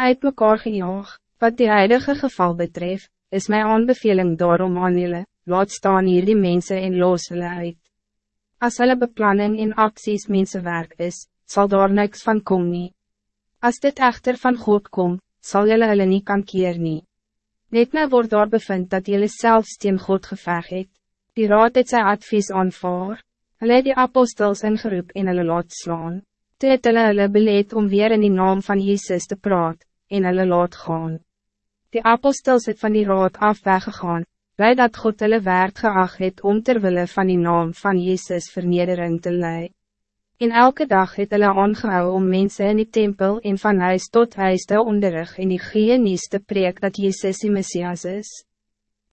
uit mekaar gejaag. Wat die huidige geval betreft, is mijn aanbeveling daarom aan julle, laat staan hier die mensen en los hulle uit. As hulle beplanning en acties mensenwerk is, zal daar niks van kom nie. As dit echter van God kom, zal julle hulle nie kan keer nie. Net nou word daar bevind dat julle selfs teen God geveg het. Die raad het sy advies aanvaar, hulle het die apostels ingeroep en hulle laat slaan. Toe het hulle hulle beleid om weer in die naam van Jezus te praat, en hulle laat gaan. Die apostels het van die raad af weggegaan, blij dat God hulle werd geacht het om terwille van die naam van Jezus vernedering te leiden. In elke dag het hulle aangehou om mensen in die tempel en van huis tot huis te onderrig en die genies te preek dat Jezus die Messias is.